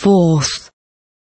Fourth